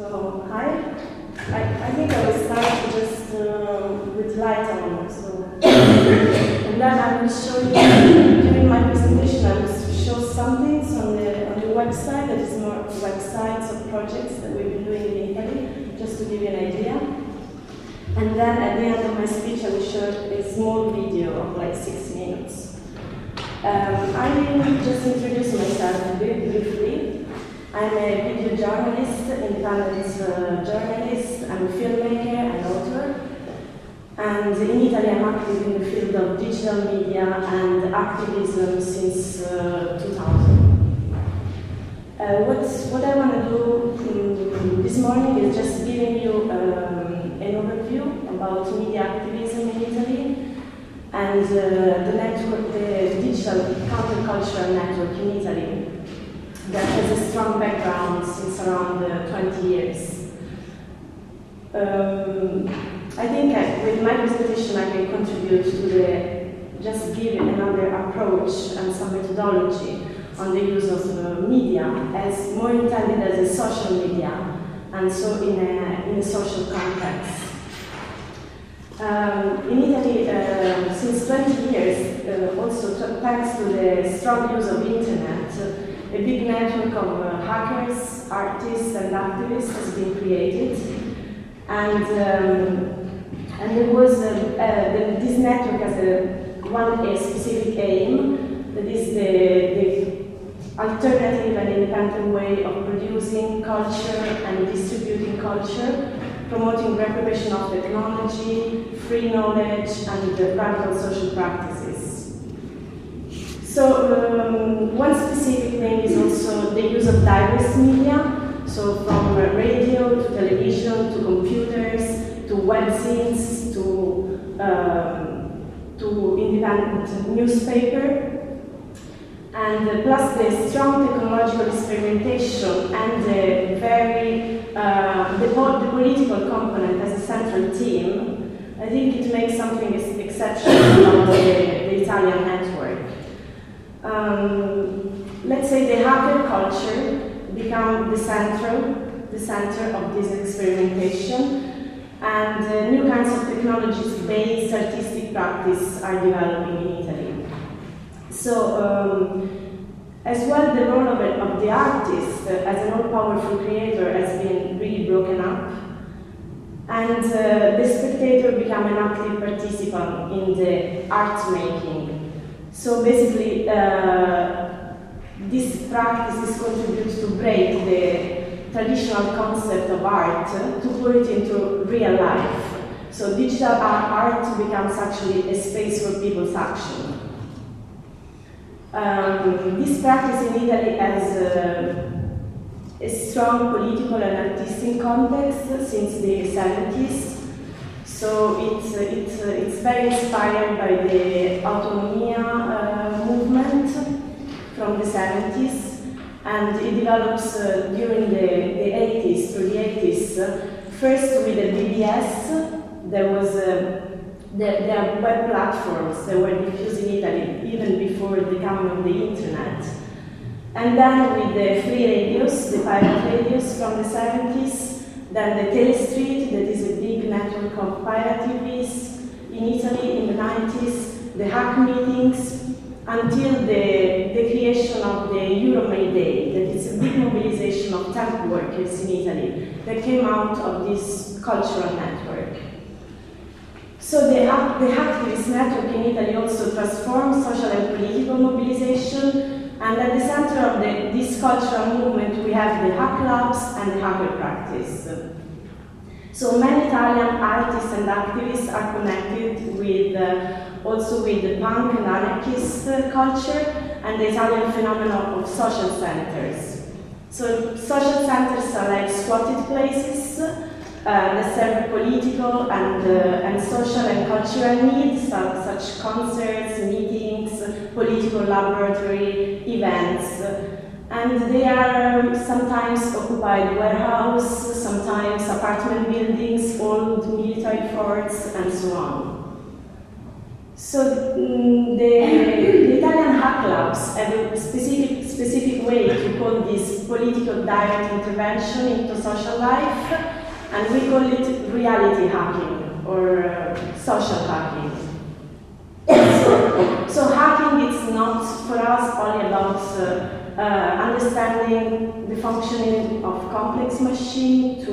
So, hi. I, I think I will start just uh, with light on. So, and then I will show you during my presentation. I will show some things on the on the website that is more websites of projects that we've been doing in Italy, just to give you an idea. And then at the end of my speech, I will show a small video of like six minutes. Um, I will just introduce myself very briefly. I'm a video journalist, independent uh, journalist, I'm a filmmaker and author. And in Italy, I'm active in the field of digital media and activism since uh, 2000. Uh, what, what I want to do um, this morning is just giving you um, an overview about media activism in Italy and uh, the network, the digital countercultural network in Italy that has a strong background since around uh, 20 years. Um, I think I, with my presentation I can contribute to the, just give another approach and some methodology on the use of uh, media as more intended as a social media and so in a, in a social context. Um, in Italy, uh, since 20 years, uh, also thanks to the strong use of internet, a big network of uh, hackers, artists, and activists has been created. And, um, and there was the, this network has a, one a specific aim, that is the, the alternative and independent way of producing culture and distributing culture, promoting reprobation of technology, free knowledge, and radical social practices. So um, one specific thing is also the use of diverse media, so from radio to television to computers to webzines to, um, to independent newspaper, and uh, plus the strong technological experimentation and the very uh, the, the, political component as a central theme, I think it makes something exceptional about the, the Italian um, let's say the hacker culture become the center, the center of this experimentation, and uh, new kinds of technologies-based artistic practice are developing in Italy. So, um, as well, the role of, a, of the artist uh, as an all-powerful creator has been really broken up, and uh, the spectator become an active participant in the art making so basically, uh, this practice is contributes to break the traditional concept of art to put it into real life. So digital art becomes actually a space for people's action. Um, this practice in Italy has uh, a strong political and artistic context since the 70s. So it's, it's, it's very inspired by the autonomia uh, movement from the 70s and it develops uh, during the, the 80s, through the 80s. First with the BBS, there was uh, there, there are web platforms that were diffused in Italy even before the coming of the internet. And then with the free radios, the pirate radios from the 70s, then the Telestreet, that is a pirate TVs in Italy in the 90s, the hack meetings, until the, the creation of the Euro May Day, that is a big mobilization of temp workers in Italy that came out of this cultural network. So the, the hacktivist network in Italy also transformed social and political mobilization and at the center of the, this cultural movement, we have the hack labs and the hacker practice. So many Italian artists and activists are connected with uh, also with the punk and anarchist uh, culture and the Italian phenomenon of social centers. So social centers are like squatted places uh, that serve political and, uh, and social and cultural needs, such concerts, meetings, political laboratory events. And they are sometimes occupied warehouse, sometimes apartment buildings, old military forts, and so on. So mm, the, the, Italian hack labs have a specific, specific way to call this political direct intervention into social life, and we call it reality hacking or uh, social hacking. so, so, hacking is not for us only about uh, understanding the functioning of complex machines to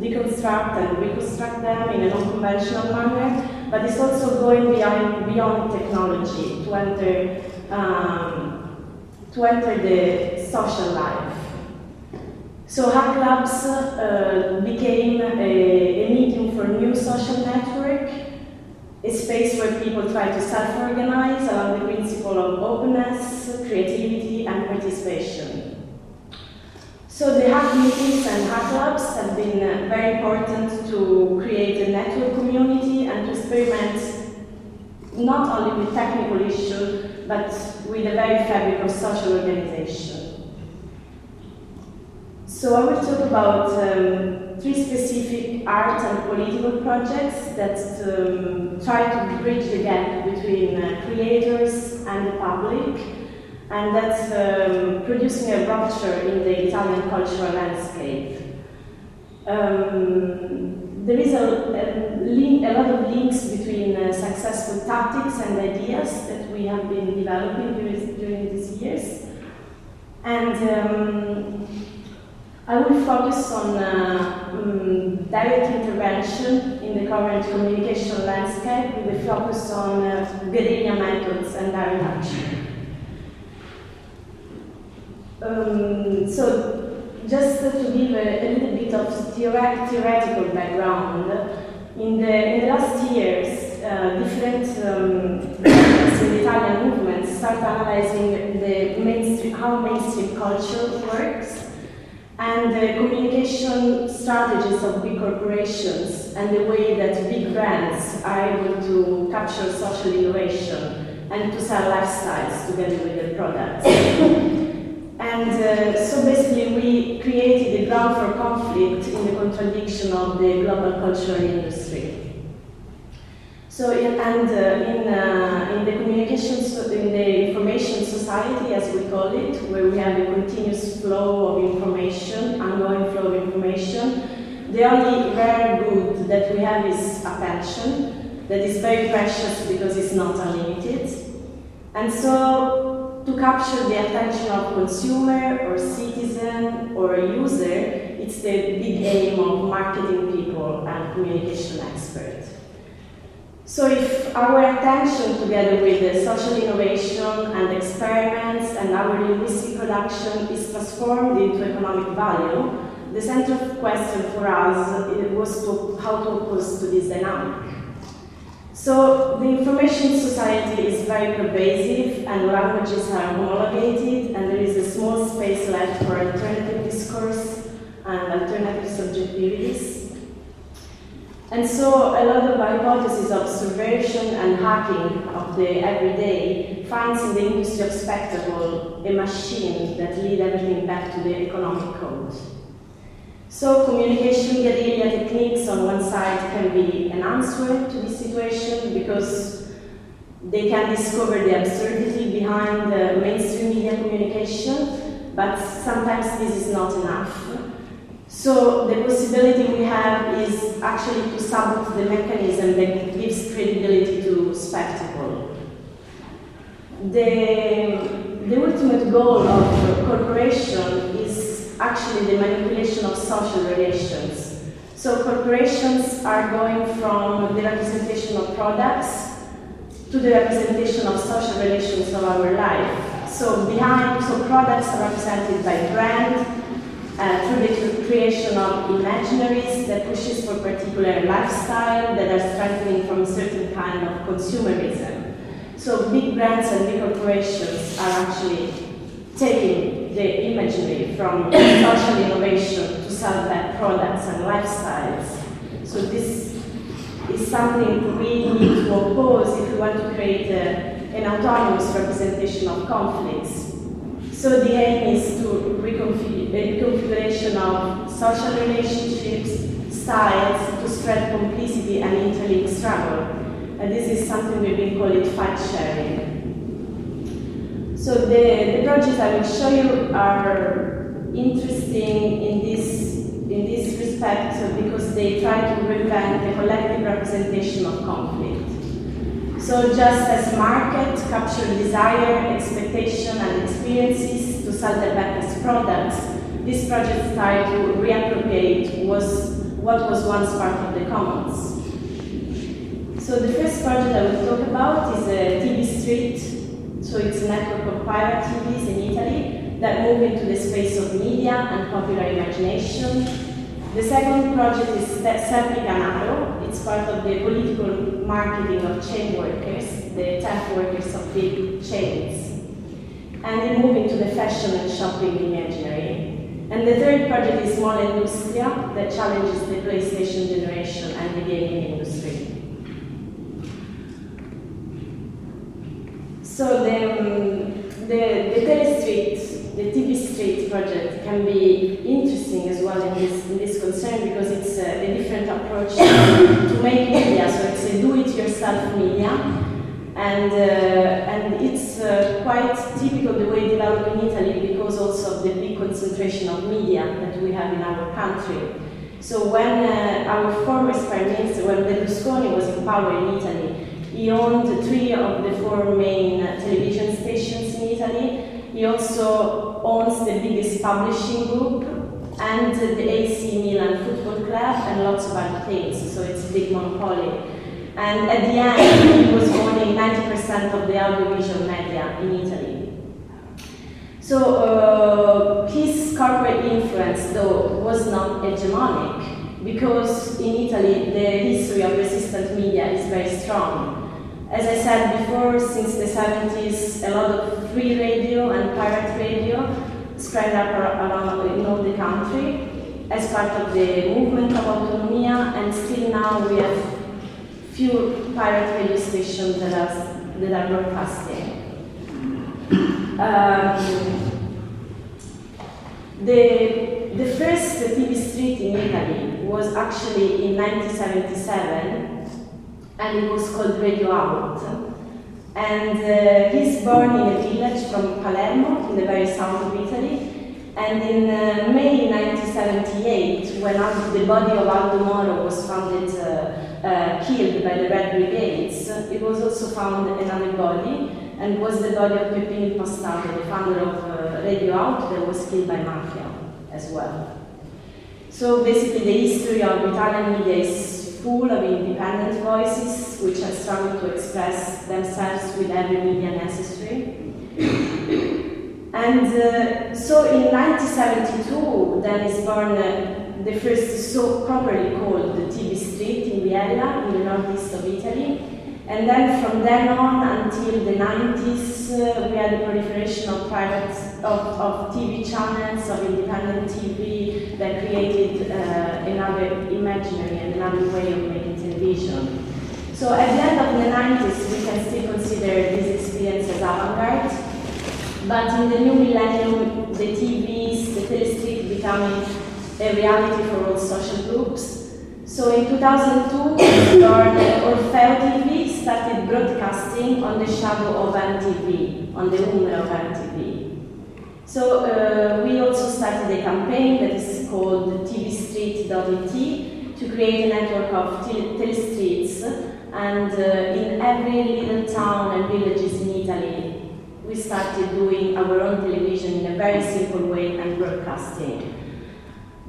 deconstruct and reconstruct them in a non-conventional manner, but it's also going beyond, beyond technology to enter, um, to enter the social life. So Hack Labs uh, became a, a medium for new social network, a space where people try to self-organize along the principle of openness, creativity, and participation. So the hack meetings and hack labs have been uh, very important to create a network community and to experiment not only with technical issues, but with the very fabric of social organization. So I will talk about um, three specific art and political projects that um, try to bridge the gap between uh, creators and the public and that's um, producing a rupture in the Italian cultural landscape. Um, there is a, a, link, a, lot of links between uh, successful tactics and ideas that we have been developing during, during these years. And um, I will focus on uh, um, direct intervention in the current communication landscape with a focus on uh, guerrilla methods and direct action. Um, so, just to give a, a little bit of theoret theoretical background, in the, in the last years, uh, different um, Italian movement start analyzing the mainstream, how mainstream culture works and the communication strategies of big corporations and the way that big brands are able to capture social innovation and to sell lifestyles together with their products. And uh, so basically we created a ground for conflict in the contradiction of the global cultural industry. So in, and uh, in, uh, in the communications, in the information society as we call it, where we have a continuous flow of information, ongoing flow of information, the only rare good that we have is attention, that is very precious because it's not unlimited. And so to capture the attention of consumer or citizen or user, it's the big aim of marketing people and communication experts. So if our attention together with the social innovation and experiments and our linguistic production is transformed into economic value, the central question for us was to, how to oppose to this dynamic. So the information society is very pervasive and languages are homologated and there is a small space left for alternative discourse and alternative subjectivities. And so a lot of hypotheses of subversion and hacking of the everyday finds in the industry of spectacle a machine that leads everything back to the economic code. So communication guerrilla techniques on one side can be an answer to this situation because they can discover the absurdity behind the mainstream media communication, but sometimes this is not enough. So the possibility we have is actually to sabotage the mechanism that gives credibility to spectacle. The, the ultimate goal of corporation is actually the manipulation of social relations. So corporations are going from the representation of products to the representation of social relations of our life. So behind, so products are represented by brand, uh, through the creation of imaginaries that pushes for particular lifestyle that are strengthening from a certain kind of consumerism. So big brands and big corporations are actually taking the imagery from social innovation to back products and lifestyles. So this is something we need to oppose if we want to create a, an autonomous representation of conflicts. So the aim is to reconfigure reconfiguration of social relationships, styles, to spread complicity and interlink struggle. And this is something we've been calling fight sharing. So the, the projects I will show you are interesting in this in this respect because they try to prevent the collective representation of conflict. So just as market capture desire, expectation and experiences to sell the best products, this project tried to reappropriate was what was once part of the commons. So the first project I will talk about is uh, a TV Street. So it's a network of pirate TVs in Italy that move into the space of media and popular imagination. The second project is Serpica Naro. It's part of the political marketing of chain workers, the temp workers of big chains. And they move into the fashion and shopping imaginary. And the third project is Molleindustria, that challenges the PlayStation generation and the gaming industry. So the, um, the, the the TV Street project can be interesting as well in this, in this concern because it's a, a different approach to make media. So it's a do-it-yourself media and, uh, and it's uh, quite typical the way developed in Italy because also of the big concentration of media that we have in our country. So when uh, our former Prime Minister, when Berlusconi was in power in Italy, he owned three of the four main television stations in Italy. He also owns the biggest publishing group and the AC Milan Football Club and lots of other things, so it's a big monopoly. And at the end, he was owning 90% of the audiovisual media in Italy. So uh, his corporate influence, though, was not hegemonic because in Italy the history of resistant media is very strong. As I said before, since the 70s, a lot of free radio and pirate radio spread up around in all the country as part of the movement of autonomia, and still now we have few pirate radio stations that are, that are broadcasting. Um, the, the first TV street in Italy was actually in 1977 and it was called Radio Aut. And uh, he's born in a village from Palermo in the very south of Italy. And in uh, May 1978, when the body of Aldo Moro was found uh, uh, killed by the Red Brigades, it was also found another body, and was the body of Peppino Impastato, the founder of uh, Radio Aut, that was killed by mafia as well. So basically the history of Italian media is full of independent voices which have struggled to express themselves with every media necessary. and uh, so in 1972, then is born uh, the first so properly called the TV Street in Biella, in the northeast of Italy. And then from then on until the 90s, uh, we had the proliferation of private, of, of TV channels, of independent TV that created uh, another imaginary another way of making television. So at the end of the 90s, we can still consider this experience as avant-garde. But in the new millennium, the TVs, the telestreet becoming a reality for all social groups. So in 2002, Orfeo TV started broadcasting on the shadow of MTV, on the Umbra of MTV. So uh, we also started a campaign that is called TV tvstreet.it to create a network of telestreets and uh, in every little town and villages in Italy we started doing our own television in a very simple way and broadcasting.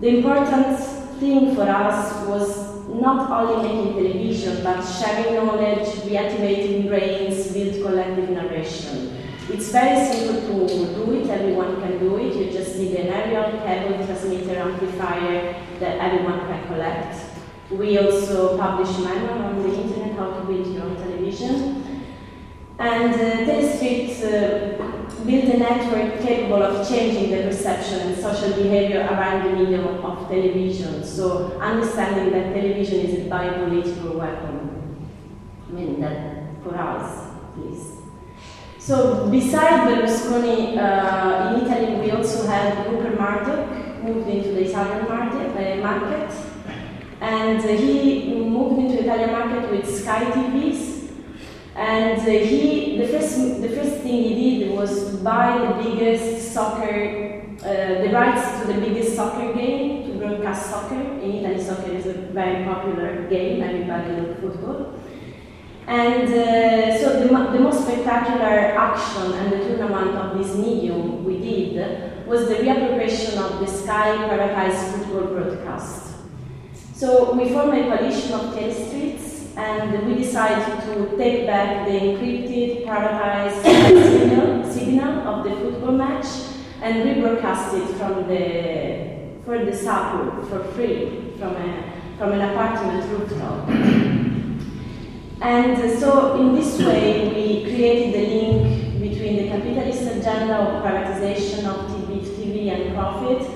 The important thing for us was not only making television, but sharing knowledge, reactivating brains, build collective narration. It's very simple to do it, everyone can do it, you just need an aerial cable transmitter amplifier that everyone can collect. We also publish manual on the internet how to build your own television. And uh, Telestreet uh, build a network capable of changing the perception and social behavior around the medium of television. So understanding that television is a biopolitical weapon. I mean that for us, please. So besides Berlusconi uh, in Italy, we also had Rupert Murdoch moved into the Italian market, uh, market. and uh, he moved into the Italian market with Sky TVs, and uh, he, the first, the first thing he did was to buy the biggest soccer, uh, the rights to the biggest soccer game, to broadcast soccer. In Italy, soccer is a very popular game, everybody loves football. And uh, so the, the, most spectacular action and the of this medium we did was the reappropriation of the Sky privatized football broadcast. So we formed a coalition of telestreets and we decided to take back the encrypted, privatized signal, signal of the football match and rebroadcast it from the for the suburb for free from a from an apartment rooftop. And so in this way we created the link the capitalist agenda of privatization of TV, TV and profit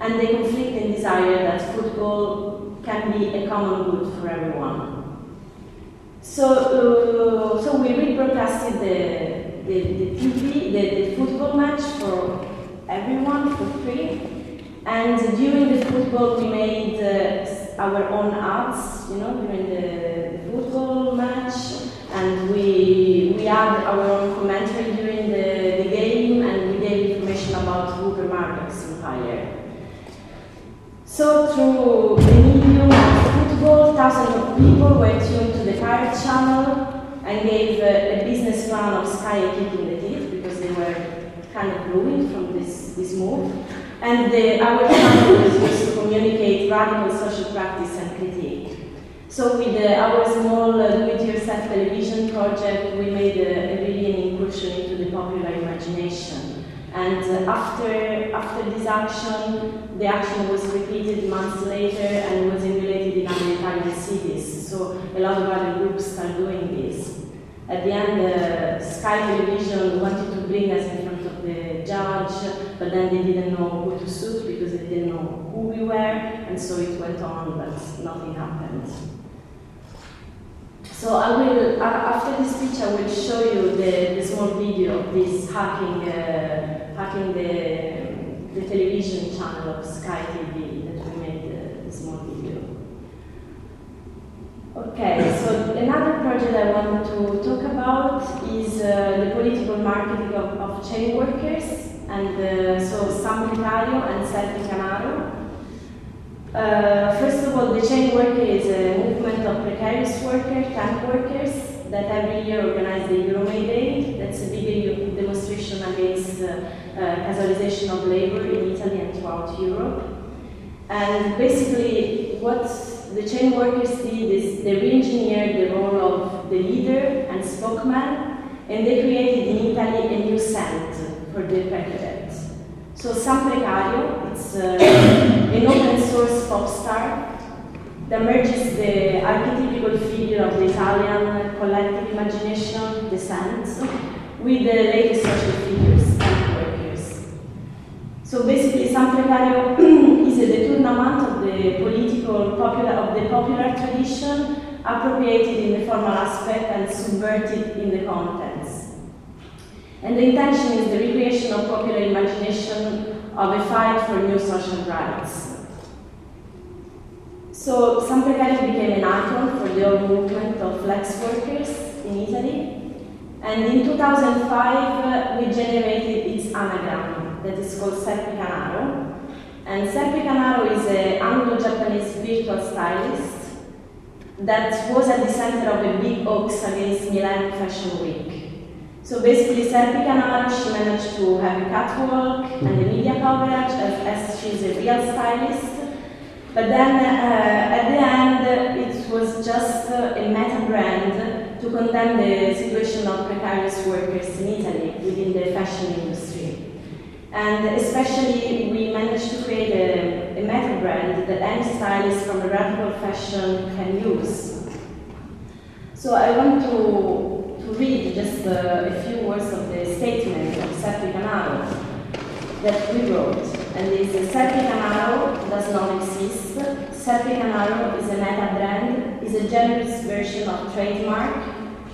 and the conflicting desire that football can be a common good for everyone. So, uh, so we rebroadcasted the, the, the TV, the, the football match for everyone for free. And during the football, we made uh, our own ads, you know, during the, the, football match, and we we had our own commentary during the, the game, and we gave information about Rupert Murdoch's empire. So through the medium of football, thousands of people were tuned to the pirate channel and gave uh, a business plan of Sky keeping the teeth because they were kind of ruined from this, this move. And the, our channel was used to communicate radical social practice and critique. So with uh, our small uh, do-it-yourself television project, we made a, a really an incursion into the popular imagination. And uh, after, after this action, the action was repeated months later and was emulated in other Italian cities. So a lot of other groups started doing this. At the end, uh, Sky Television wanted to bring us in front of the judge, but then they didn't know who to suit because they didn't know who we were, and so it went on, but nothing happened. So I will, after this speech, I will show you the, the small video of this hacking, uh, hacking the, the television channel of Sky TV that we made uh, the small video. Okay, so another project I want to talk about is uh, the political marketing of, of chain workers, and uh, so San Precario and Serpica Naro. Uh, first of all, the chain worker is a movement of precarious workers, temp workers, that every year organize the Euromay Day. That's a big demonstration against uh, casualization of labor in Italy and throughout Europe. And basically, what the chain workers did is they re-engineered the role of the leader and spokesman, and they created in Italy a new scent for the precariat. So San Precario, it's uh, an open source pop star that merges the archetypical figure of the Italian collective imagination, the saints, with the latest social figures and workers. So basically, San Precario is a detournement of the political popular of the popular tradition, appropriated in the formal aspect and subverted in the contents. And the intention is the recreation of popular imagination of a fight for new social rights. So San Precario became an icon for the old movement of flex workers in Italy. And in 2005, uh, we generated its anagram that is called Serpica Naro. And Serpica Naro is an Anglo-Japanese virtual stylist that was at the center of a big hoax against Milan Fashion Week. So basically, Serpica Naro, she managed to have a catwalk and the media coverage as, as she's a real stylist. But then uh, at the end, it was just uh, a meta brand to condemn the situation of precarious workers in Italy within the fashion industry. And especially, we managed to create a, a meta brand that any stylist from a radical fashion can use. So I want to, to read just uh, a few words of the statement of Serpica Naro that we wrote. And this is Serpica Naro does not exist. Serpica Naro is a meta brand, is a generous version of trademark.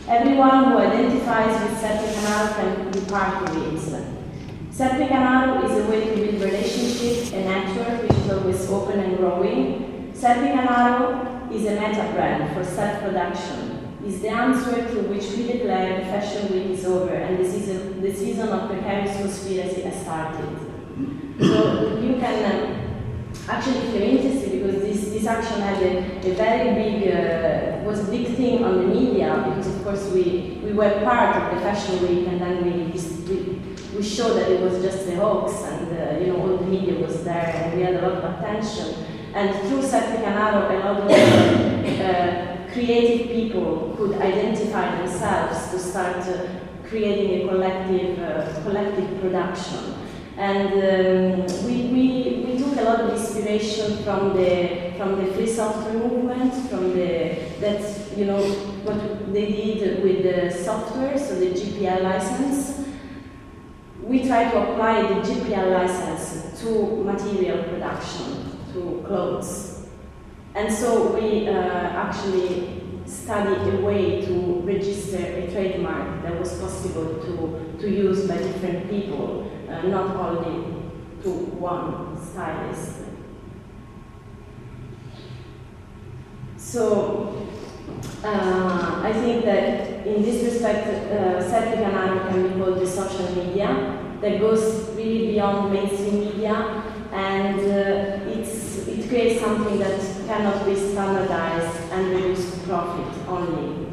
Everyone who identifies with Serpica Naro can be part of it. Serpica Naro is a way to build relationships, a network which is always open and growing. Serpica Naro is a meta brand for self-production. Is the answer to which we declare the fashion week is over and the season, the season of precarious conspiracy has started. So you can, uh, actually, if you're interested, because this, this action had a, a very big, uh, was a big thing on the media, because of course we, we were part of the Fashion Week, and then we, we, we showed that it was just a hoax, and uh, you know, all the media was there, and we had a lot of attention. And through Serpica Naro, a lot of uh, creative people could identify themselves to start uh, creating a collective, uh, collective production. And um, we, we, we took a lot of inspiration from the, from the free software movement, from the, that, you know, what they did with the software, so the GPL license. We try to apply the GPL license to material production, to clothes. And so we uh, actually studied a way to register a trademark that was possible to, to use by different people uh, not only to one stylist. So uh, I think that in this respect, uh, Serpica Naro can be called the social media that goes really beyond mainstream media and uh, it's, it creates something that cannot be standardized and reduced to profit only.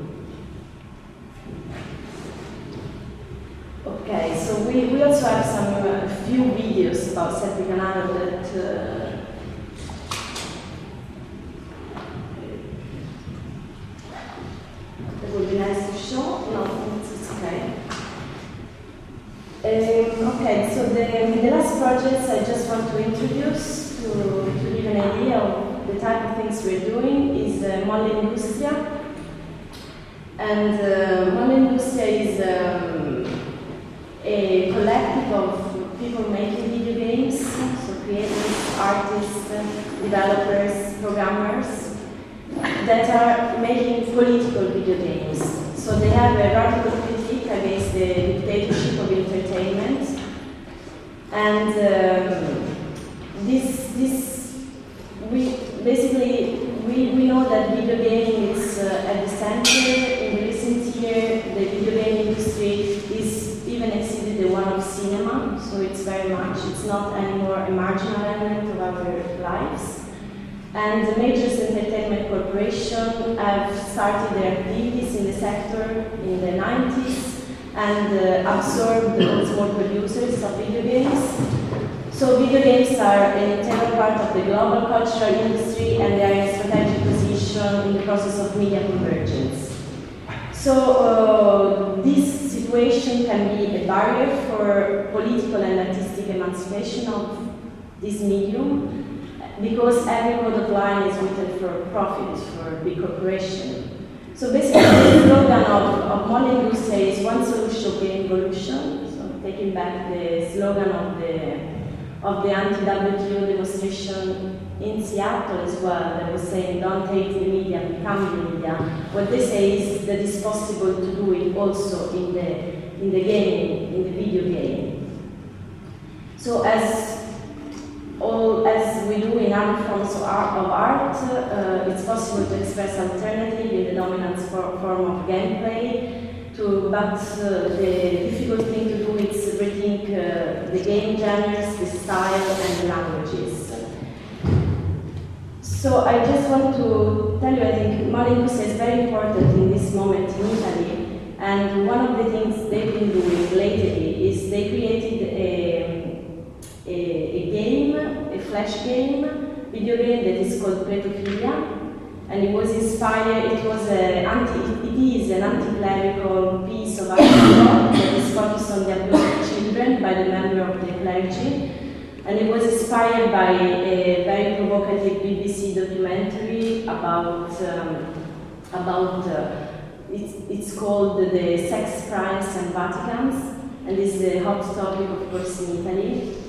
Okay, so we, we also have some uh, few videos about Serpica Naro that uh, that would be nice to show. No, it's okay. Um, okay, so the, the last projects I just want to introduce to, to give an idea of the type of things we're doing is uh, Molleindustria. And uh, Molleindustria is um, a collective of people making video games, so creators, artists, developers, programmers, that are making political video games. So they have a radical critique against the dictatorship of entertainment. And um, this, this, we basically, we, we know that video gaming is uh, at the center. In the recent year, the video game industry is even exceeded the one of cinema, so it's very much, it's not anymore a marginal element of our lives. And the major entertainment have started their activities in the sector in the 90s and uh, absorbed all small producers of video games. So video games are an integral part of the global cultural industry and they are in a strategic position in the process of media convergence. So uh, this situation can be a barrier for political and artistic emancipation of this medium because every of line is written for profit, for big corporation. So basically the slogan of, of Molleindustria is one solution game evolution, so taking back the slogan of the of the anti-WTO demonstration in Seattle as well that was saying don't hate the media, become the media. What they say is that it's possible to do it also in the in the game, in the video game. So as all as we do in other forms of art, uh, it's possible to express alternative in the dominant for, form of gameplay. To, but uh, the difficult thing to do is rethink uh, the game genres, the style, and the languages. So I just want to tell you, I think Industria is very important in this moment in Italy. And one of the things they've been doing lately is they created a, a, a game, a flash game, video game that is called Pretofilia. And it was inspired, it was a anti, it is an anti-clerical piece of art that is focused on the abuse of children by the member of the clergy. And it was inspired by a very provocative BBC documentary about, um, about uh, it's, it's called The Sex Crimes and Vaticans, and this is a hot topic, of course, in Italy.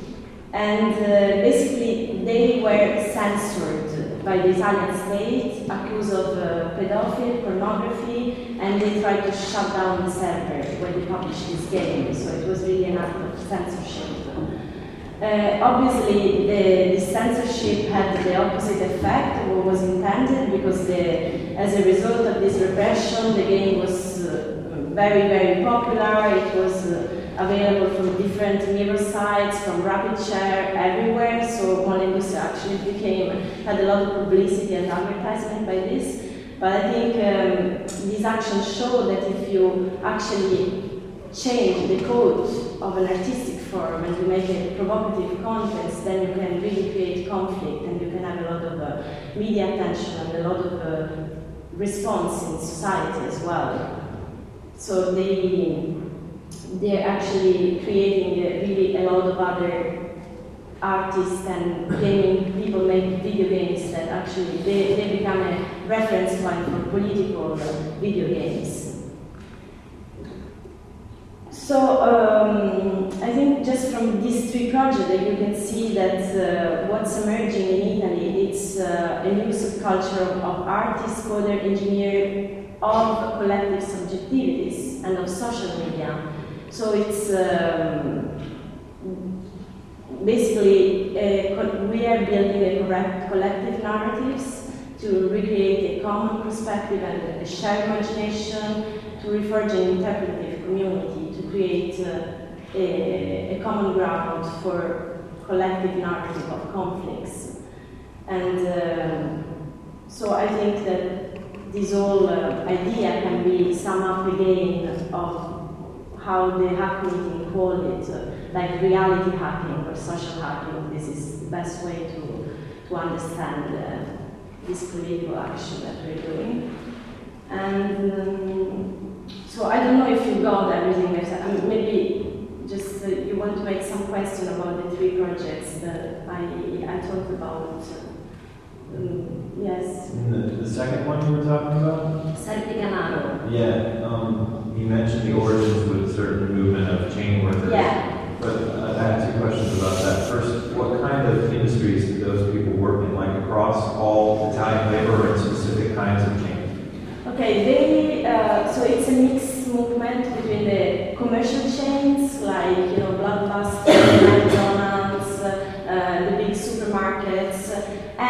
And uh, basically, they were censored by the Italian state, accused of uh, pedophilia, pornography, and they tried to shut down the server where they published this game. So it was really an act of censorship. Uh, obviously, the, the, censorship had the opposite effect of what was intended because the, as a result of this repression, the game was very, very popular. It was uh, available from different mirror sites, from RapidShare, everywhere. So Molleindustria actually became, had a lot of publicity and advertisement by this. But I think um, these actions show that if you actually change the code of an artistic form and you make a provocative context, then you can really create conflict and you can have a lot of uh, media attention and a lot of uh, response in society as well. So they they're actually creating really a lot of other artists and gaming people make video games that actually they, they become a reference point for political video games. So um, I think just from these three projects you can see that uh, what's emerging in Italy, it's uh, a new subculture of, of artists, coder, engineer, of collective subjectivities and of social media. So it's um, basically a, we are building a correct collective narratives to recreate a common perspective and a shared imagination, to reforge an interpretive community to create uh, a, a, common ground for collective narrative of conflicts. And um, so I think that this whole uh, idea can be summed up again of how the hack meeting called it, uh, like reality hacking or social hacking. This is the best way to, to understand uh, this political action that we're doing. And um, so I don't know if you got everything I mean, maybe just uh, you want to make some question about the three projects that I, I talked about. Um, yes. The, the, second one you were talking about? Serpica Naro. Yeah, um, you mentioned the origins with certain movement of chain workers. Yeah. But uh, I have two questions about that. First, what kind of industries do those people work in, like across all Italian labor and specific kinds of chain Okay, they, uh, so it's a mixed movement between the commercial chains like, you know, Blockbuster,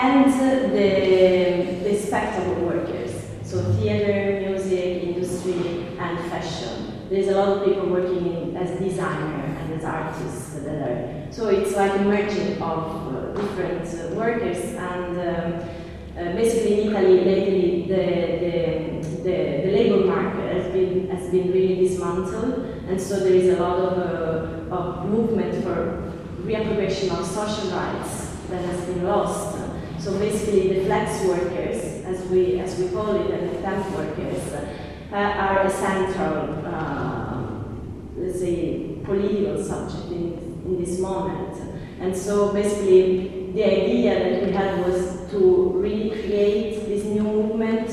and the, the spectacle workers. So theater, music, industry, and fashion. There's a lot of people working in, as designer and as artists that are. So it's like a merging of uh, different uh, workers and um, uh, basically in Italy lately the, the, the, the, labor market has been, has been really dismantled and so there is a lot of, uh, of movement for reappropriation of social rights that has been lost. So basically the flex workers, as we, as we call it, and the temp workers, uh, are a central, uh, let's say, political subject in, in this moment. And so basically the idea that we had was to really create this new movement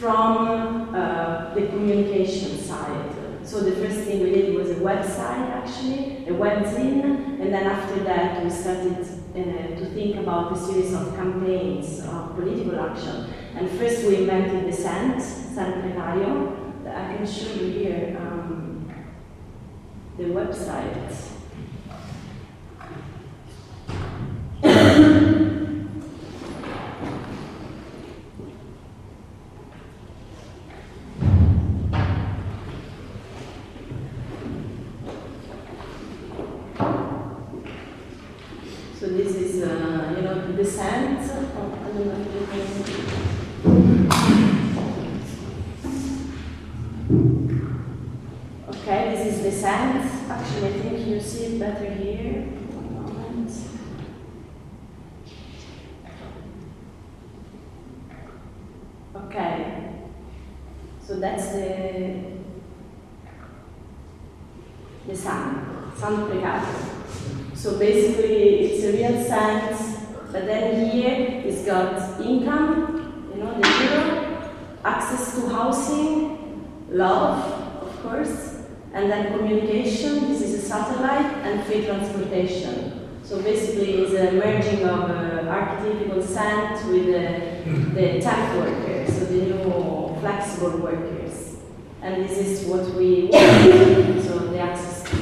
from uh, the communication side. So the first thing we did website, actually, a webzine, and then after that we started uh, to think about a series of campaigns of political action. And first we invented the Precario, that I can show you here, um, the website. But then here he's got income, you know, the euro, access to housing, love, of course, and then communication, this is a satellite, and free transportation. So basically it's a merging of uh, archetypical with uh, the tech workers, so the new flexible workers. And this is what we want, so the access to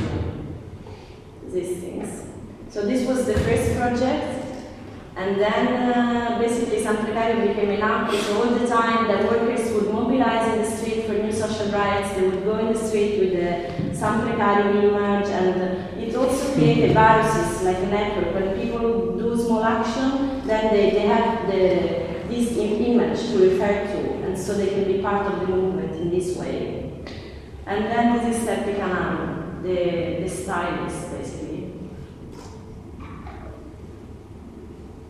these things. So this was the first project. And then uh, basically San Precario became an outreach. So all the time that workers would mobilize in the street for new social rights, they would go in the street with the San Precario image and uh, it also created mm-hmm. viruses, like a network. When people do small action, then they, they have the, this image to refer to and so they can be part of the movement in this way. And then this is Serpica Naro, the, the stylist basically.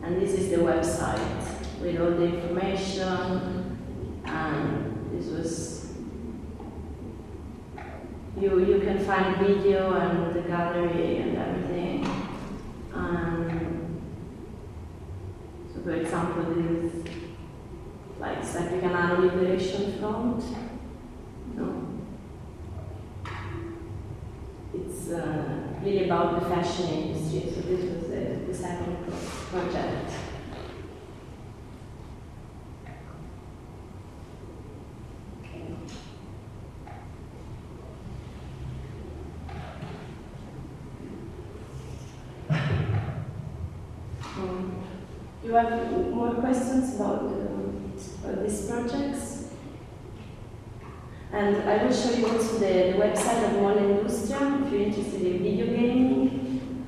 And this is the website with all the information, and this was you you can find video and the gallery and everything. Um, so, for example, this is like Canano Liberation Front. No. It's uh, really about the fashion industry. So this was the, the second pro- project. Um, you have more questions about uh, uh, these projects? And I will show you also the, the website of Molleindustria if you're interested in video gaming.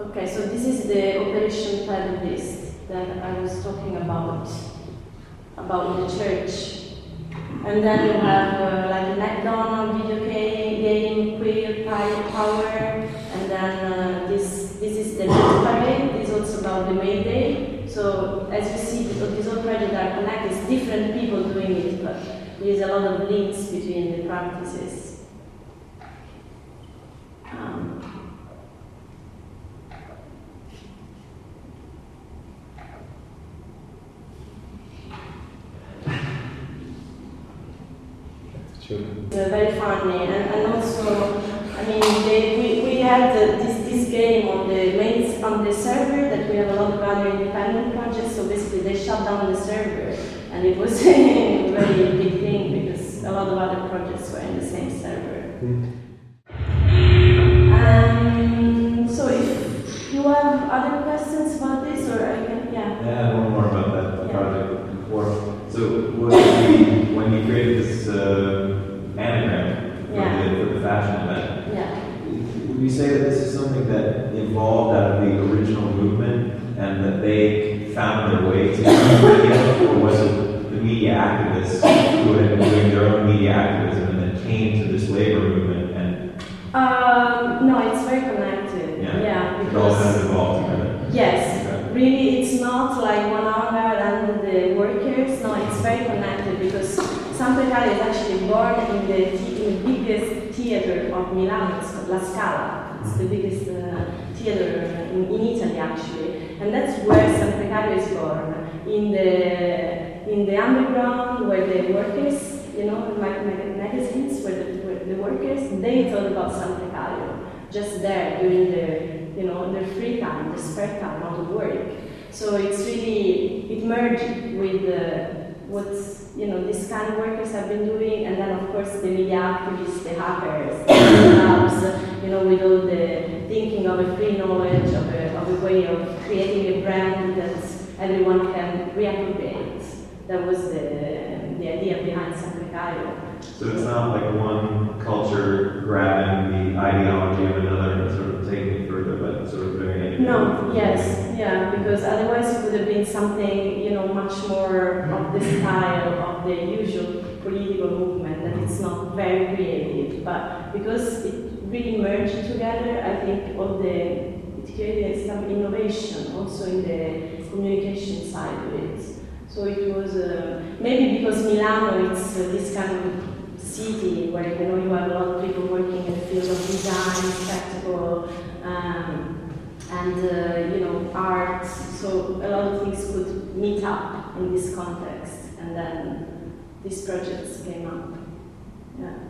Okay, so this is the operation title list that I was talking about, about the church. And then you have uh, like McDonald video game, queer power, and then uh, this this is the Night parade. Is also about the May Day. So as you see, th- these all projects are connected. It's different people doing it, but there is a lot of links between the practices. Um, Sure. They're funny, and, and also, I mean, they, we, we had uh, this, this game on the main on the server that we have a lot of other independent projects. So basically, they shut down the server, and it was a very big thing because a lot of other projects were in the same server. Um, and that they found their way to media, or was it the media activists who had been doing their own media activism and then came to this labor movement and Um, no, it's very connected. Yeah. yeah it all kind of evolved together? Yes, Okay. really, it's not like one hour and the workers. No, it's very connected because San Precari is actually born in the, the- in the biggest theater of Milan, La Scala. It's the biggest uh, theater in, in Italy, actually, and that's where San Precari is born. In the in the underground, where the workers, you know, mag- magazines, where the, where the workers, they thought about San Precario just there during their you know, their free time, their spare time, not work. So it's really, it merged with what, you know, these kind of workers have been doing, course the media activists, the hackers, the labs, you know, with all the thinking of a free knowledge, of a, of a way of creating a brand that everyone can reappropriate. That was the, the idea behind San Precario. So it's not like one culture grabbing the ideology of another and sort of taking it further, but sort of very No, yes, yeah, because otherwise it would have been something, you know, much more of the mm-hmm. style of the usual political movement, that it's not very creative. But because it really merged together, I think all the, it created some innovation also in the communication side of it. So it was, uh, maybe because Milano, it's uh, this kind of city where, you know, you have a lot of people working in the field of design, spectacle, um, and uh, you know art. So a lot of things could meet up in this context, and then these projects came up. Yeah.